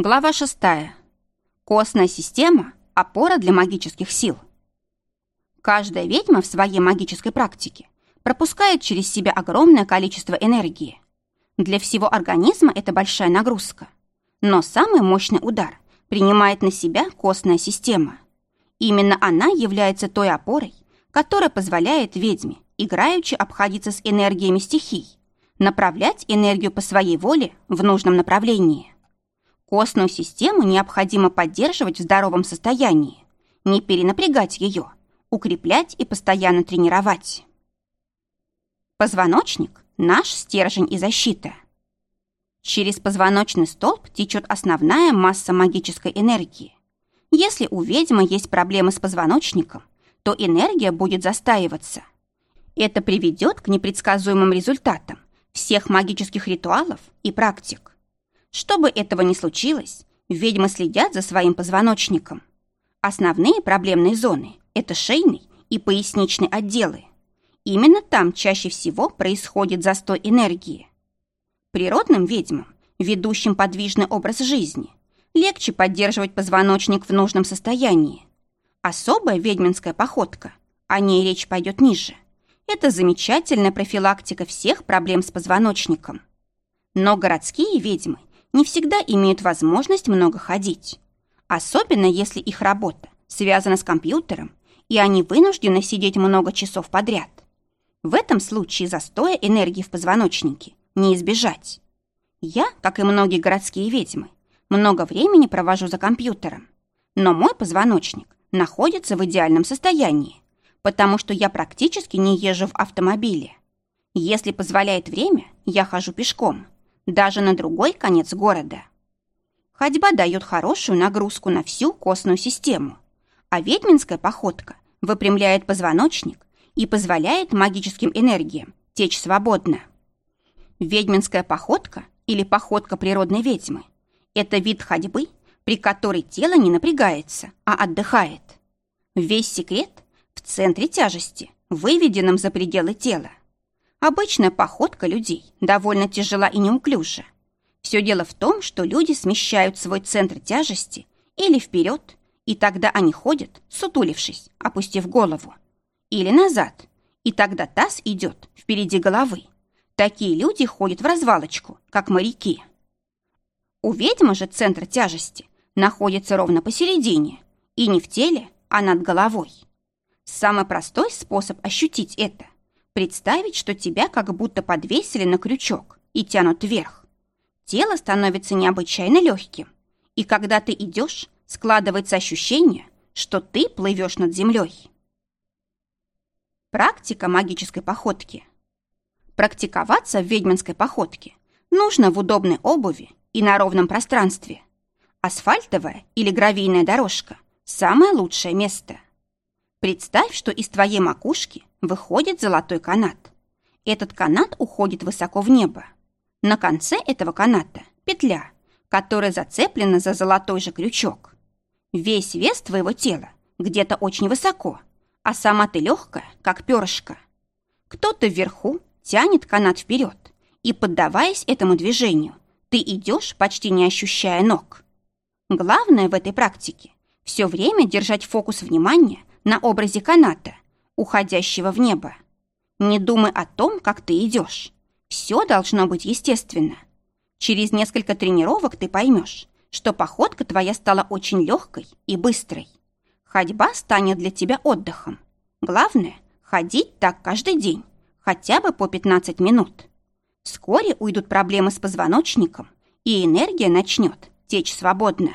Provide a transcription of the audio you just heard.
Глава 6. Костная система – опора для магических сил. Каждая ведьма в своей магической практике пропускает через себя огромное количество энергии. Для всего организма это большая нагрузка. Но самый мощный удар принимает на себя костная система. Именно она является той опорой, которая позволяет ведьме играючи обходиться с энергиями стихий, направлять энергию по своей воле в нужном направлении. Костную систему необходимо поддерживать в здоровом состоянии, не перенапрягать ее, укреплять и постоянно тренировать. Позвоночник – наш стержень и защита. Через позвоночный столб течет основная масса магической энергии. Если у ведьмы есть проблемы с позвоночником, то энергия будет застаиваться. Это приведет к непредсказуемым результатам всех магических ритуалов и практик. Чтобы этого не случилось, ведьмы следят за своим позвоночником. Основные проблемные зоны – это шейный и поясничный отделы. Именно там чаще всего происходит застой энергии. Природным ведьмам, ведущим подвижный образ жизни, легче поддерживать позвоночник в нужном состоянии. Особая ведьминская походка, о ней речь пойдет ниже, это замечательная профилактика всех проблем с позвоночником. Но городские ведьмы не всегда имеют возможность много ходить. Особенно если их работа связана с компьютером, и они вынуждены сидеть много часов подряд. В этом случае застоя энергии в позвоночнике не избежать. Я, как и многие городские ведьмы, много времени провожу за компьютером, но мой позвоночник находится в идеальном состоянии, потому что я практически не езжу в автомобиле. Если позволяет время, я хожу пешком – даже на другой конец города. Ходьба дает хорошую нагрузку на всю костную систему, а ведьминская походка выпрямляет позвоночник и позволяет магическим энергиям течь свободно. Ведьминская походка или походка природной ведьмы – это вид ходьбы, при которой тело не напрягается, а отдыхает. Весь секрет в центре тяжести, выведенном за пределы тела. Обычная походка людей довольно тяжела и неуклюжа. Все дело в том, что люди смещают свой центр тяжести или вперед, и тогда они ходят, сутулившись, опустив голову, или назад, и тогда таз идет впереди головы. Такие люди ходят в развалочку, как моряки. У ведьмы же центр тяжести находится ровно посередине, и не в теле, а над головой. Самый простой способ ощутить это – Представить, что тебя как будто подвесили на крючок и тянут вверх. Тело становится необычайно легким, и когда ты идешь, складывается ощущение, что ты плывешь над землей. Практика магической походки. Практиковаться в ведьминской походке нужно в удобной обуви и на ровном пространстве. Асфальтовая или гравийная дорожка – самое лучшее место. Представь, что из твоей макушки выходит золотой канат. Этот канат уходит высоко в небо. На конце этого каната петля, которая зацеплена за золотой же крючок. Весь вес твоего тела где-то очень высоко, а сама ты легкая, как перышко. Кто-то вверху тянет канат вперед, и, поддаваясь этому движению, ты идешь, почти не ощущая ног. Главное в этой практике – все время держать фокус внимания на образе каната, уходящего в небо. Не думай о том, как ты идешь. Все должно быть естественно. Через несколько тренировок ты поймешь, что походка твоя стала очень легкой и быстрой. Ходьба станет для тебя отдыхом. Главное – ходить так каждый день, хотя бы по 15 минут. Вскоре уйдут проблемы с позвоночником, и энергия начнет течь свободно.